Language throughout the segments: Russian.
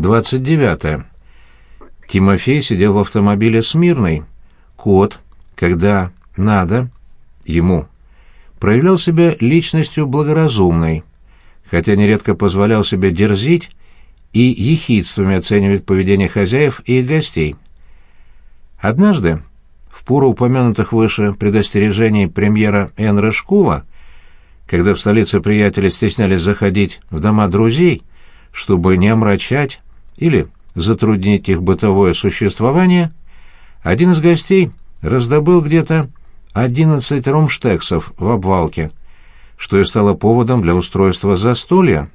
29. Тимофей сидел в автомобиле смирный. Кот, когда надо, ему, проявлял себя личностью благоразумной, хотя нередко позволял себе дерзить и ехидствами оценивать поведение хозяев и гостей. Однажды, в пору упомянутых выше предостережений премьера Н. Рыжкова, когда в столице приятели стеснялись заходить в дома друзей, чтобы не омрачать или затруднить их бытовое существование, один из гостей раздобыл где-то одиннадцать ромштексов в обвалке, что и стало поводом для устройства застолья.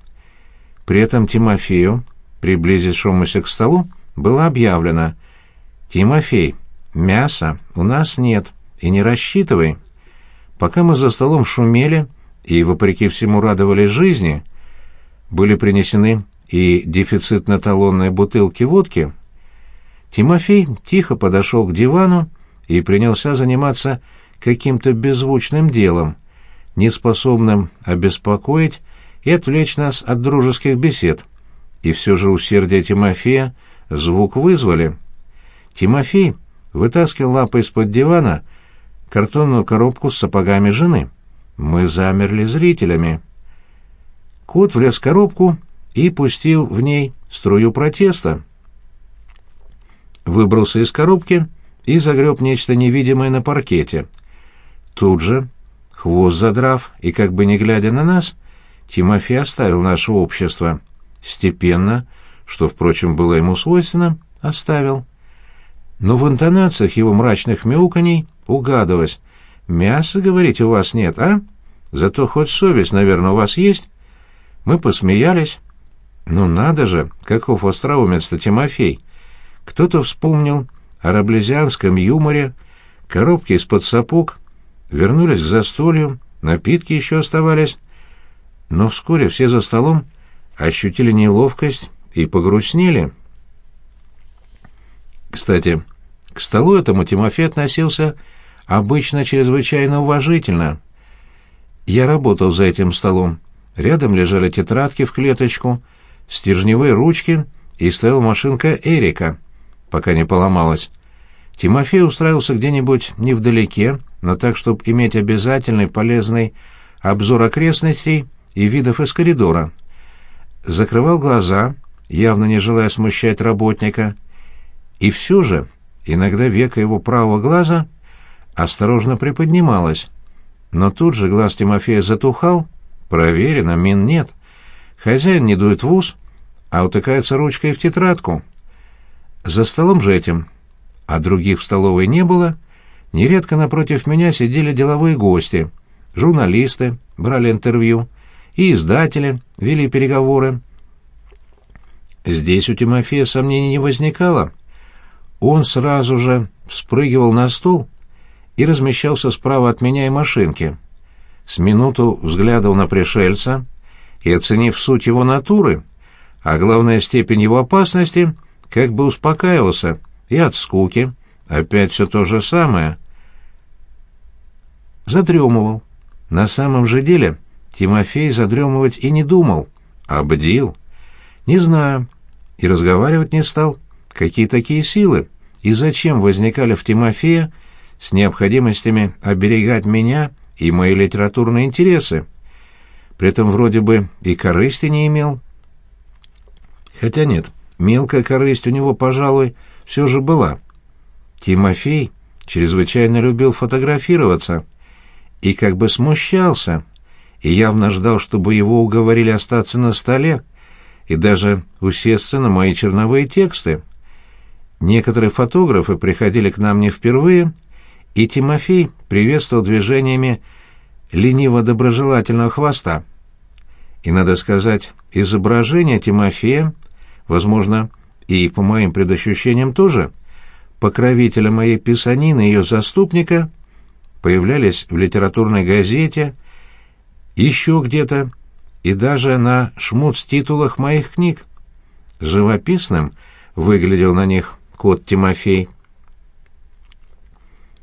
При этом Тимофею, приблизившемуся к столу, было объявлено «Тимофей, мяса у нас нет, и не рассчитывай». Пока мы за столом шумели и, вопреки всему, радовались жизни, были принесены и дефицитно-талонные бутылки водки, Тимофей тихо подошел к дивану и принялся заниматься каким-то беззвучным делом, неспособным обеспокоить и отвлечь нас от дружеских бесед. И все же усердие Тимофея звук вызвали. Тимофей вытаскивал лапой из-под дивана картонную коробку с сапогами жены. Мы замерли зрителями. Кот влез в коробку и пустил в ней струю протеста. Выбрался из коробки и загреб нечто невидимое на паркете. Тут же, хвост задрав и как бы не глядя на нас, Тимофей оставил наше общество. Степенно, что, впрочем, было ему свойственно, оставил. Но в интонациях его мрачных мяуканий угадывалось. «Мяса, говорите, у вас нет, а? Зато хоть совесть, наверное, у вас есть?» Мы посмеялись. «Ну надо же, каков остроумец-то Тимофей!» Кто-то вспомнил о раблезианском юморе, коробки из-под сапог, вернулись к застолью, напитки еще оставались. Но вскоре все за столом ощутили неловкость и погрустнели. Кстати, к столу этому Тимофей относился обычно чрезвычайно уважительно. Я работал за этим столом. Рядом лежали тетрадки в клеточку, стержневые ручки и стояла машинка Эрика, пока не поломалась. Тимофей устраивался где-нибудь невдалеке, но так, чтобы иметь обязательный полезный обзор окрестностей и видов из коридора. Закрывал глаза, явно не желая смущать работника, и все же иногда века его правого глаза осторожно приподнималось. Но тут же глаз Тимофея затухал, проверено, мин нет. Хозяин не дует в ус, а утыкается ручкой в тетрадку. За столом же этим, а других в столовой не было, нередко напротив меня сидели деловые гости, журналисты, брали интервью, и издатели вели переговоры. Здесь у Тимофея сомнений не возникало. Он сразу же вспрыгивал на стул и размещался справа от меня и машинки. С минуту взглядывал на пришельца и, оценив суть его натуры, а главная степень его опасности, как бы успокаивался и от скуки, опять все то же самое. Задремывал. На самом же деле Тимофей задремывать и не думал, а бдил. Не знаю, и разговаривать не стал. Какие такие силы? И зачем возникали в Тимофея с необходимостями оберегать меня и мои литературные интересы? При этом вроде бы и корысти не имел. Хотя нет, мелкая корысть у него, пожалуй, все же была. Тимофей чрезвычайно любил фотографироваться и как бы смущался, и явно ждал, чтобы его уговорили остаться на столе и даже усесться на мои черновые тексты. Некоторые фотографы приходили к нам не впервые, и Тимофей приветствовал движениями лениво-доброжелательного хвоста. И, надо сказать, изображение Тимофея возможно, и по моим предощущениям тоже, покровителя моей писанины и ее заступника, появлялись в литературной газете, еще где-то, и даже на шмуц-титулах моих книг. Живописным выглядел на них кот Тимофей.